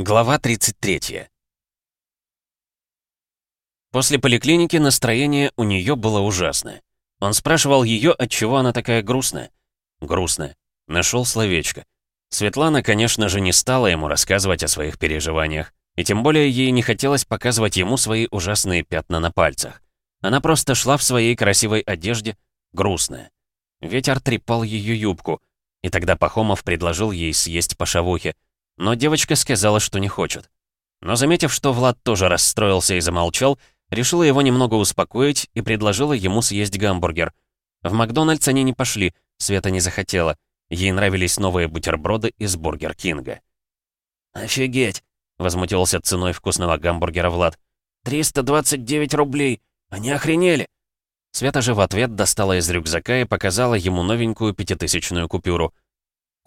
Глава 33 После поликлиники настроение у нее было ужасное. Он спрашивал ее, отчего она такая грустная. Грустная. Нашел словечко. Светлана, конечно же, не стала ему рассказывать о своих переживаниях. И тем более ей не хотелось показывать ему свои ужасные пятна на пальцах. Она просто шла в своей красивой одежде, грустная. Ветер трепал ее юбку, и тогда Пахомов предложил ей съесть по шавухе, но девочка сказала, что не хочет. Но заметив, что Влад тоже расстроился и замолчал, решила его немного успокоить и предложила ему съесть гамбургер. В Макдональдс они не пошли, Света не захотела. Ей нравились новые бутерброды из Бургер Кинга. «Офигеть!» — возмутился ценой вкусного гамбургера Влад. «329 рублей! Они охренели!» Света же в ответ достала из рюкзака и показала ему новенькую пятитысячную купюру.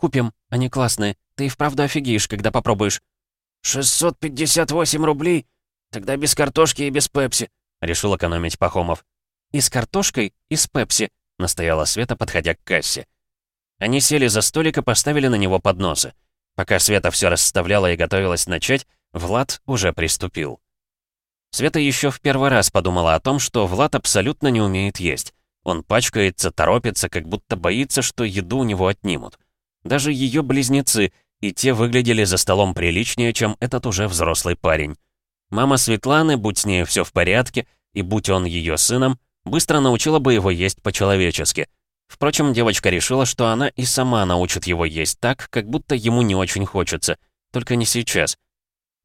«Купим, они классные. Ты и вправду офигеешь, когда попробуешь». «658 рублей? Тогда без картошки и без пепси», — решил экономить Пахомов. «И с картошкой, и с пепси», — настояла Света, подходя к кассе. Они сели за столик и поставили на него подносы. Пока Света все расставляла и готовилась начать, Влад уже приступил. Света еще в первый раз подумала о том, что Влад абсолютно не умеет есть. Он пачкается, торопится, как будто боится, что еду у него отнимут. Даже ее близнецы, и те выглядели за столом приличнее, чем этот уже взрослый парень. Мама Светланы, будь с ней все в порядке, и будь он ее сыном, быстро научила бы его есть по-человечески. Впрочем, девочка решила, что она и сама научит его есть так, как будто ему не очень хочется, только не сейчас.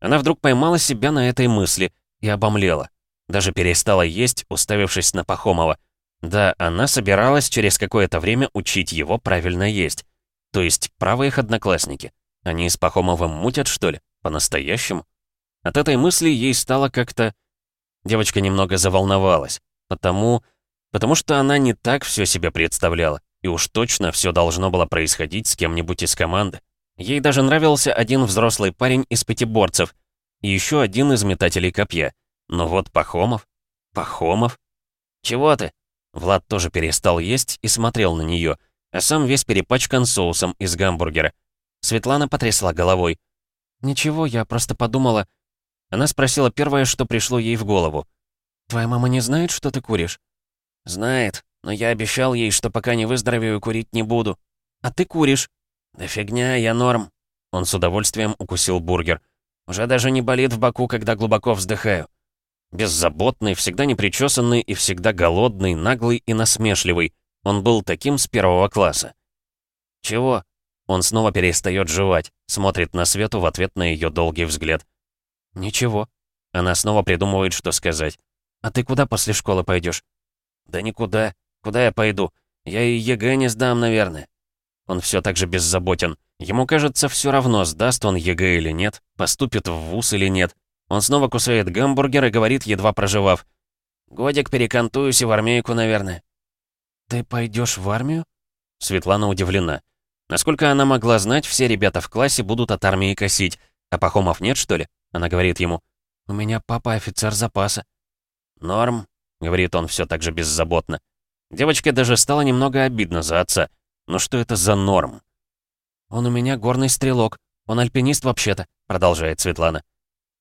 Она вдруг поймала себя на этой мысли и обомлела. Даже перестала есть, уставившись на Пахомова. Да, она собиралась через какое-то время учить его правильно есть. То есть, правы их одноклассники. Они с Пахомовым мутят, что ли? По-настоящему? От этой мысли ей стало как-то... Девочка немного заволновалась. Потому... Потому что она не так все себе представляла. И уж точно все должно было происходить с кем-нибудь из команды. Ей даже нравился один взрослый парень из пятиборцев. И еще один из метателей копья. Но вот Пахомов... Пахомов... «Чего ты?» Влад тоже перестал есть и смотрел на нее, а сам весь перепачкан соусом из гамбургера. Светлана потрясла головой. «Ничего, я просто подумала...» Она спросила первое, что пришло ей в голову. «Твоя мама не знает, что ты куришь?» «Знает, но я обещал ей, что пока не выздоровею, курить не буду». «А ты куришь?» «Да фигня, я норм». Он с удовольствием укусил бургер. «Уже даже не болит в боку, когда глубоко вздыхаю». Беззаботный, всегда непричесанный и всегда голодный, наглый и насмешливый. Он был таким с первого класса. «Чего?» Он снова перестает жевать, смотрит на Свету в ответ на ее долгий взгляд. «Ничего». Она снова придумывает, что сказать. «А ты куда после школы пойдешь? «Да никуда. Куда я пойду? Я и ЕГЭ не сдам, наверное». Он все так же беззаботен. Ему кажется, все равно, сдаст он ЕГЭ или нет, поступит в ВУЗ или нет. Он снова кусает гамбургер и говорит, едва прожевав. «Годик перекантуюсь и в армейку, наверное». «Ты пойдешь в армию?» Светлана удивлена. Насколько она могла знать, все ребята в классе будут от армии косить. А Пахомов нет, что ли? Она говорит ему. «У меня папа офицер запаса». «Норм», — говорит он все так же беззаботно. Девочке даже стало немного обидно за отца. Ну что это за норм? «Он у меня горный стрелок. Он альпинист вообще-то», — продолжает Светлана.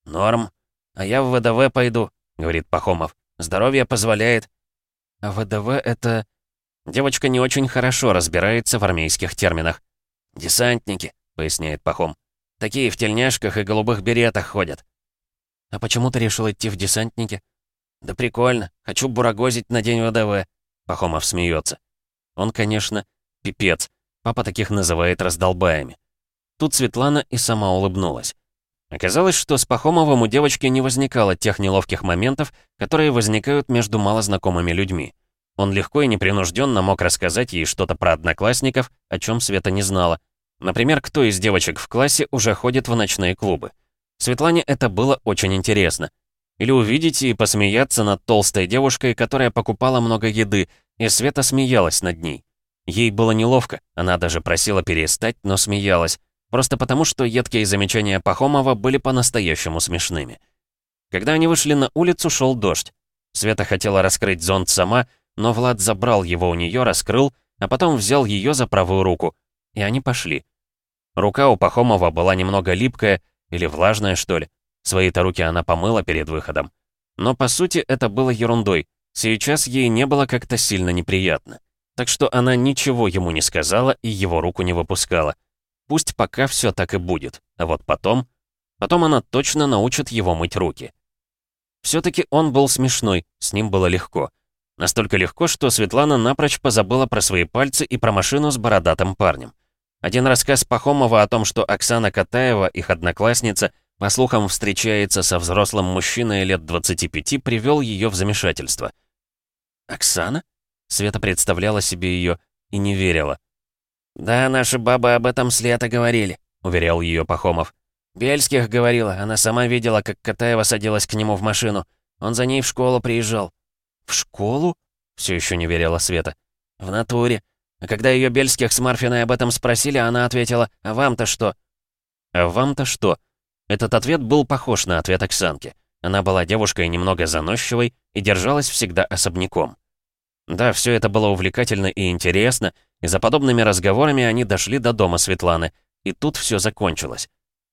«Норм. А я в ВДВ пойду», — говорит Пахомов. «Здоровье позволяет». «А ВДВ — это...» Девочка не очень хорошо разбирается в армейских терминах. «Десантники», — поясняет Пахом. «Такие в тельняшках и голубых беретах ходят». «А почему ты решил идти в десантники?» «Да прикольно. Хочу бурагозить на день ВДВ», — Пахомов смеется. Он, конечно, пипец. Папа таких называет раздолбаями. Тут Светлана и сама улыбнулась. Оказалось, что с Пахомовым у девочки не возникало тех неловких моментов, которые возникают между малознакомыми людьми. Он легко и непринужденно мог рассказать ей что-то про одноклассников, о чем Света не знала. Например, кто из девочек в классе уже ходит в ночные клубы. Светлане это было очень интересно. Или увидеть и посмеяться над толстой девушкой, которая покупала много еды, и Света смеялась над ней. Ей было неловко, она даже просила перестать, но смеялась. Просто потому, что едкие замечания Пахомова были по-настоящему смешными. Когда они вышли на улицу, шел дождь. Света хотела раскрыть зонт сама, но Влад забрал его у нее, раскрыл, а потом взял ее за правую руку. И они пошли. Рука у Пахомова была немного липкая, Или влажное, что ли? Свои-то руки она помыла перед выходом. Но по сути это было ерундой. Сейчас ей не было как-то сильно неприятно. Так что она ничего ему не сказала и его руку не выпускала. Пусть пока все так и будет, а вот потом... Потом она точно научит его мыть руки. Все-таки он был смешной, с ним было легко. Настолько легко, что Светлана напрочь позабыла про свои пальцы и про машину с бородатым парнем. Один рассказ Пахомова о том, что Оксана Катаева, их одноклассница, по слухам встречается со взрослым мужчиной лет 25, привел ее в замешательство. «Оксана?» Света представляла себе ее и не верила. «Да, наши бабы об этом с лета говорили», — уверял ее Пахомов. «Бельских говорила, она сама видела, как Катаева садилась к нему в машину. Он за ней в школу приезжал». «В школу?» — все еще не верила Света. «В натуре. А когда ее Бельских с Марфиной об этом спросили, она ответила, «А вам-то что?» «А вам-то что?» Этот ответ был похож на ответ Оксанки. Она была девушкой немного заносчивой и держалась всегда особняком. Да, все это было увлекательно и интересно, и за подобными разговорами они дошли до дома Светланы, и тут все закончилось.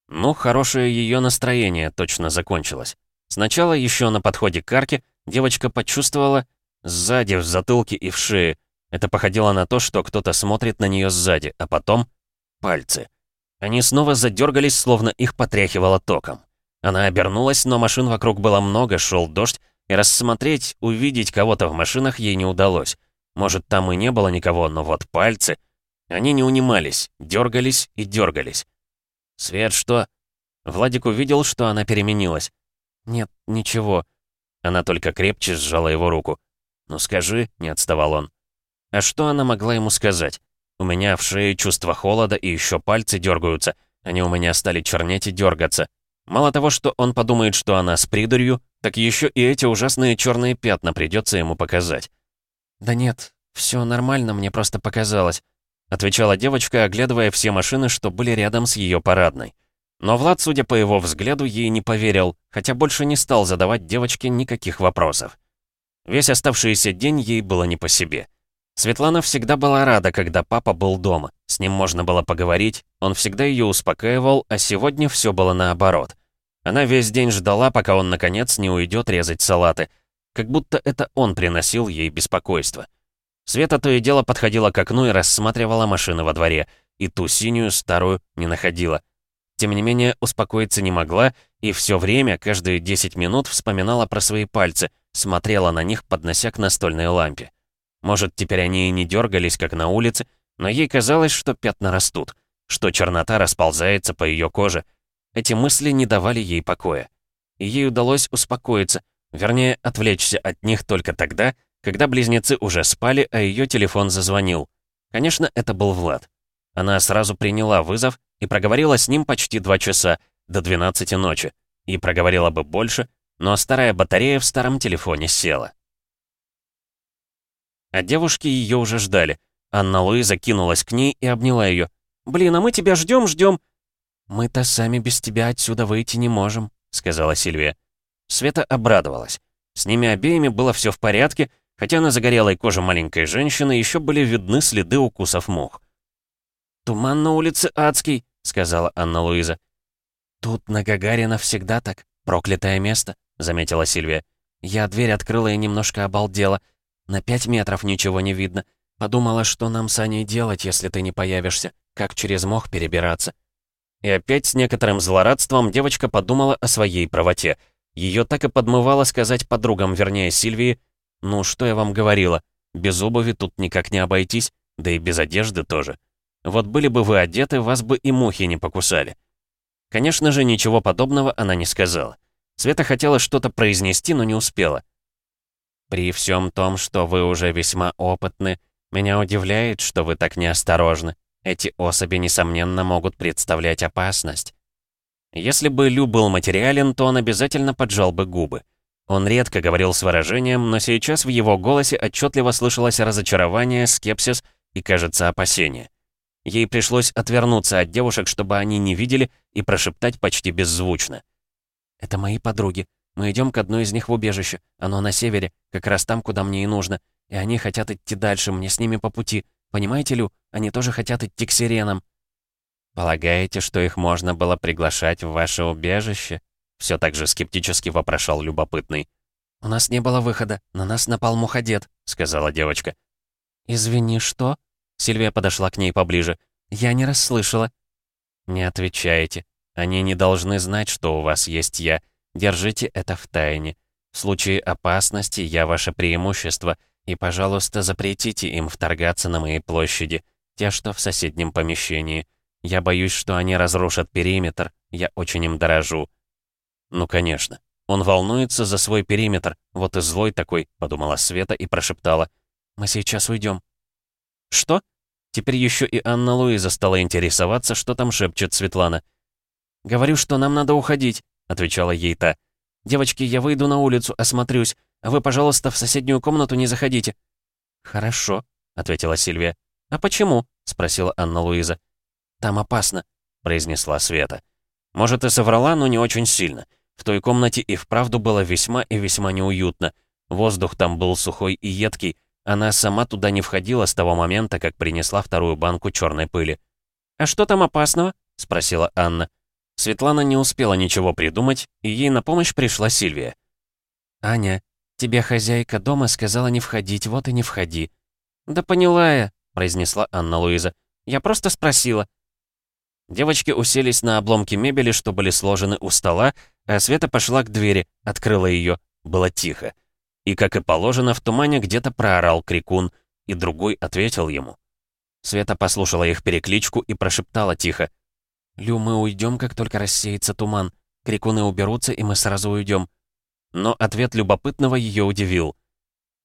Ну, хорошее ее настроение точно закончилось. Сначала еще на подходе к арке девочка почувствовала сзади, в затылке и в шее. Это походило на то, что кто-то смотрит на нее сзади, а потом пальцы. Они снова задергались, словно их потряхивало током. Она обернулась, но машин вокруг было много, шел дождь, и рассмотреть, увидеть кого-то в машинах ей не удалось. Может, там и не было никого, но вот пальцы... Они не унимались, дергались и дергались. «Свет, что?» Владик увидел, что она переменилась. «Нет, ничего». Она только крепче сжала его руку. «Ну скажи», — не отставал он. А что она могла ему сказать? У меня в шее чувство холода и еще пальцы дергаются. Они у меня стали чернеть и дергаться. Мало того, что он подумает, что она с придурью, так еще и эти ужасные черные пятна придется ему показать. «Да нет, все нормально, мне просто показалось», отвечала девочка, оглядывая все машины, что были рядом с ее парадной. Но Влад, судя по его взгляду, ей не поверил, хотя больше не стал задавать девочке никаких вопросов. Весь оставшийся день ей было не по себе. Светлана всегда была рада, когда папа был дома. С ним можно было поговорить, он всегда ее успокаивал, а сегодня все было наоборот. Она весь день ждала, пока он, наконец, не уйдет резать салаты. Как будто это он приносил ей беспокойство. Света то и дело подходила к окну и рассматривала машины во дворе, и ту синюю старую не находила. Тем не менее, успокоиться не могла, и все время, каждые 10 минут, вспоминала про свои пальцы, смотрела на них, поднося к настольной лампе. Может, теперь они и не дергались, как на улице, но ей казалось, что пятна растут, что чернота расползается по ее коже, эти мысли не давали ей покоя. И ей удалось успокоиться, вернее, отвлечься от них только тогда, когда близнецы уже спали, а ее телефон зазвонил. Конечно, это был Влад. Она сразу приняла вызов и проговорила с ним почти два часа, до 12 ночи. И проговорила бы больше, но старая батарея в старом телефоне села. А девушки ее уже ждали. Анна Луиза кинулась к ней и обняла ее. «Блин, а мы тебя ждем, ждем. «Мы-то сами без тебя отсюда выйти не можем», — сказала Сильвия. Света обрадовалась. С ними обеими было все в порядке, хотя на загорелой коже маленькой женщины еще были видны следы укусов мух. «Туман на улице адский», — сказала Анна-Луиза. «Тут на Гагарина всегда так, проклятое место», — заметила Сильвия. «Я дверь открыла и немножко обалдела. На пять метров ничего не видно. Подумала, что нам с Аней делать, если ты не появишься, как через мох перебираться. И опять с некоторым злорадством девочка подумала о своей правоте. Ее так и подмывало сказать подругам, вернее Сильвии, «Ну, что я вам говорила? Без обуви тут никак не обойтись, да и без одежды тоже. Вот были бы вы одеты, вас бы и мухи не покусали». Конечно же, ничего подобного она не сказала. Света хотела что-то произнести, но не успела. «При всем том, что вы уже весьма опытны, меня удивляет, что вы так неосторожны. Эти особи, несомненно, могут представлять опасность. Если бы Лю был материален, то он обязательно поджал бы губы. Он редко говорил с выражением, но сейчас в его голосе отчетливо слышалось разочарование, скепсис и, кажется, опасение. Ей пришлось отвернуться от девушек, чтобы они не видели, и прошептать почти беззвучно. «Это мои подруги. Мы идем к одной из них в убежище. Оно на севере, как раз там, куда мне и нужно. И они хотят идти дальше, мне с ними по пути. Понимаете, Лю, они тоже хотят идти к сиренам». «Полагаете, что их можно было приглашать в ваше убежище?» Все так же скептически вопрошал любопытный. «У нас не было выхода, на нас напал муходед», — сказала девочка. «Извини, что?» Сильвия подошла к ней поближе. «Я не расслышала». «Не отвечайте. Они не должны знать, что у вас есть я. Держите это в тайне. В случае опасности я ваше преимущество, и, пожалуйста, запретите им вторгаться на мои площади, те, что в соседнем помещении. Я боюсь, что они разрушат периметр, я очень им дорожу». «Ну, конечно. Он волнуется за свой периметр, вот и злой такой», — подумала Света и прошептала. «Мы сейчас уйдем». «Что?» Теперь еще и Анна Луиза стала интересоваться, что там шепчет Светлана. «Говорю, что нам надо уходить», — отвечала ей та. «Девочки, я выйду на улицу, осмотрюсь, а вы, пожалуйста, в соседнюю комнату не заходите». «Хорошо», — ответила Сильвия. «А почему?» — спросила Анна Луиза. «Там опасно», — произнесла Света. Может, и соврала, но не очень сильно. В той комнате и вправду было весьма и весьма неуютно. Воздух там был сухой и едкий, она сама туда не входила с того момента, как принесла вторую банку черной пыли. «А что там опасного?» — спросила Анна. Светлана не успела ничего придумать, и ей на помощь пришла Сильвия. «Аня, тебе хозяйка дома сказала не входить, вот и не входи». «Да поняла я», — произнесла Анна-Луиза. «Я просто спросила». Девочки уселись на обломки мебели, что были сложены у стола, а Света пошла к двери, открыла ее. Было тихо. И, как и положено, в тумане где-то проорал крикун, и другой ответил ему. Света послушала их перекличку и прошептала тихо. «Лю, мы уйдем, как только рассеется туман. Крикуны уберутся, и мы сразу уйдем». Но ответ любопытного ее удивил.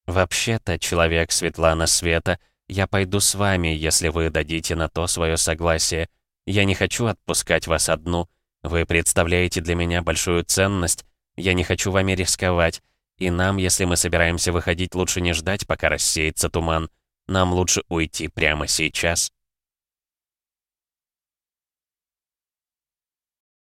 «Вообще-то, человек Светлана Света, я пойду с вами, если вы дадите на то свое согласие. Я не хочу отпускать вас одну. Вы представляете для меня большую ценность. Я не хочу вами рисковать. И нам, если мы собираемся выходить, лучше не ждать, пока рассеется туман. Нам лучше уйти прямо сейчас.